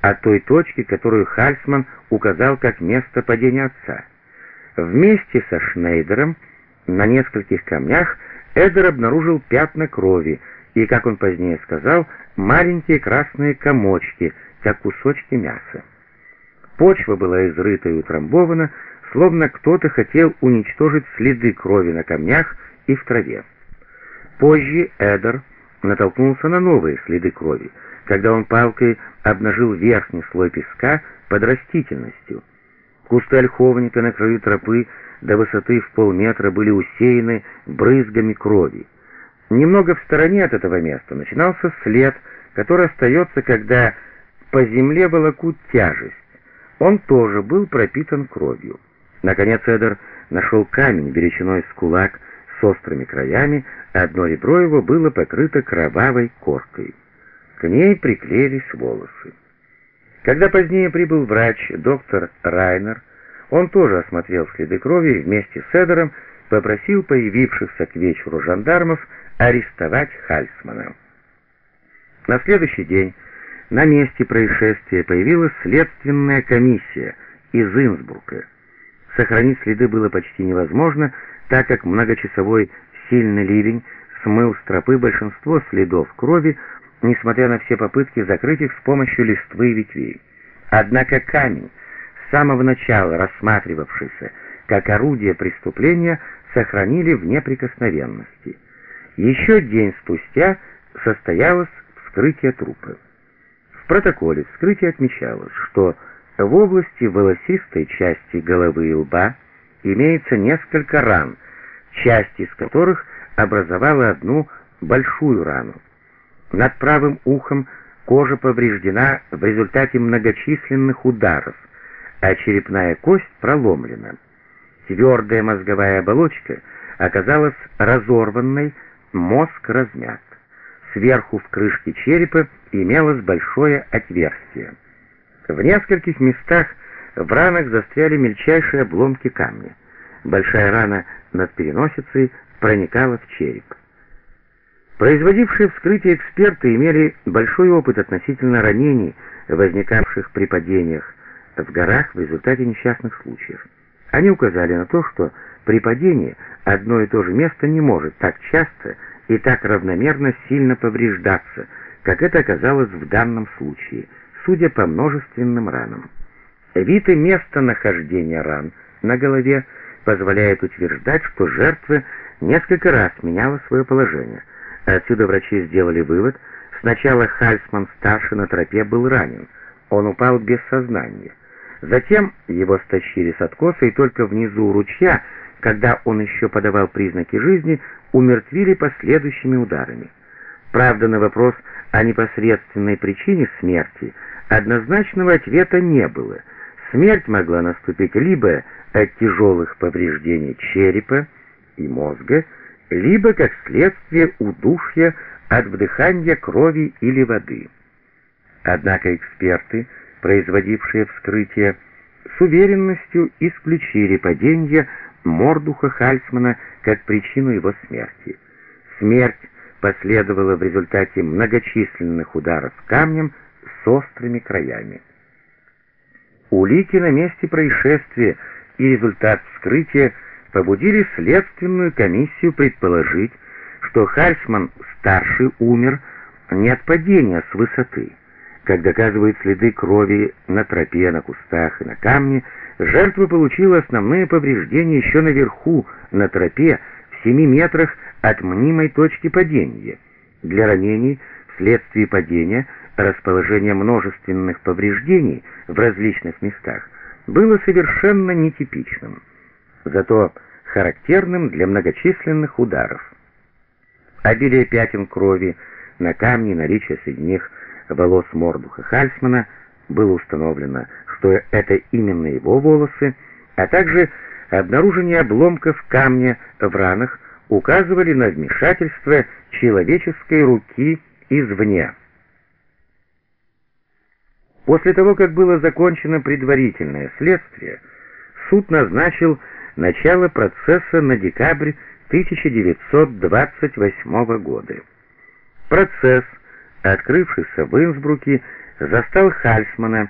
от той точки, которую Хальсман указал как место падения отца. Вместе со Шнейдером на нескольких камнях Эдер обнаружил пятна крови и, как он позднее сказал, маленькие красные комочки, как кусочки мяса. Почва была изрыта и утрамбована, словно кто-то хотел уничтожить следы крови на камнях и в траве. Позже Эдер натолкнулся на новые следы крови, когда он палкой обнажил верхний слой песка под растительностью. Кусты ольховника на краю тропы до высоты в полметра были усеяны брызгами крови. Немного в стороне от этого места начинался след, который остается, когда по земле волокут тяжесть. Он тоже был пропитан кровью. Наконец Эдер нашел камень величиной с кулак с острыми краями, а одно ребро его было покрыто кровавой коркой. К ней приклеились волосы. Когда позднее прибыл врач, доктор Райнер, он тоже осмотрел следы крови и вместе с Эдером попросил появившихся к вечеру жандармов арестовать Хальсмана. На следующий день на месте происшествия появилась следственная комиссия из Инсбрука. Сохранить следы было почти невозможно, так как многочасовой сильный ливень смыл с тропы большинство следов крови, несмотря на все попытки закрыть их с помощью листвы и ветвей. Однако камень, с самого начала рассматривавшийся как орудие преступления, сохранили в неприкосновенности. Еще день спустя состоялось вскрытие трупа протоколе вскрытия отмечалось, что в области волосистой части головы и лба имеется несколько ран, часть из которых образовала одну большую рану. Над правым ухом кожа повреждена в результате многочисленных ударов, а черепная кость проломлена. Твердая мозговая оболочка оказалась разорванной, мозг размят. Сверху в крышке черепа имелось большое отверстие. В нескольких местах в ранах застряли мельчайшие обломки камня. Большая рана над переносицей проникала в череп. Производившие вскрытие эксперты имели большой опыт относительно ранений, возникавших при падениях в горах в результате несчастных случаев. Они указали на то, что при падении одно и то же место не может так часто и так равномерно сильно повреждаться, как это оказалось в данном случае, судя по множественным ранам. Вид и местонахождение ран на голове позволяет утверждать, что жертва несколько раз меняла свое положение. Отсюда врачи сделали вывод, сначала Хальсман-старший на тропе был ранен, он упал без сознания. Затем его стащили с откоса, и только внизу у ручья, когда он еще подавал признаки жизни, умертвили последующими ударами. Правда, на вопрос о непосредственной причине смерти однозначного ответа не было. Смерть могла наступить либо от тяжелых повреждений черепа и мозга, либо как следствие удушья от вдыхания крови или воды. Однако эксперты, производившие вскрытие, с уверенностью исключили падение Мордуха Хальсмана как причину его смерти. Смерть последовала в результате многочисленных ударов камнем с острыми краями. Улики на месте происшествия и результат вскрытия побудили следственную комиссию предположить, что Хальсман-старший умер не от падения с высоты. Как доказывают следы крови на тропе, на кустах и на камне, жертва получила основные повреждения еще наверху, на тропе, в семи метрах от мнимой точки падения. Для ранений вследствие падения расположение множественных повреждений в различных местах было совершенно нетипичным, зато характерным для многочисленных ударов. Обилие пятен крови на камне, наличие среди них волос Мордуха Хальсмана было установлено, что это именно его волосы, а также обнаружение обломков камня в ранах указывали на вмешательство человеческой руки извне. После того, как было закончено предварительное следствие, суд назначил начало процесса на декабрь 1928 года. Процесс, открывшийся в Инсбруке, застал Хальсмана